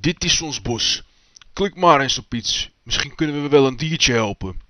Dit is ons bos. Klik maar eens op iets. Misschien kunnen we wel een diertje helpen.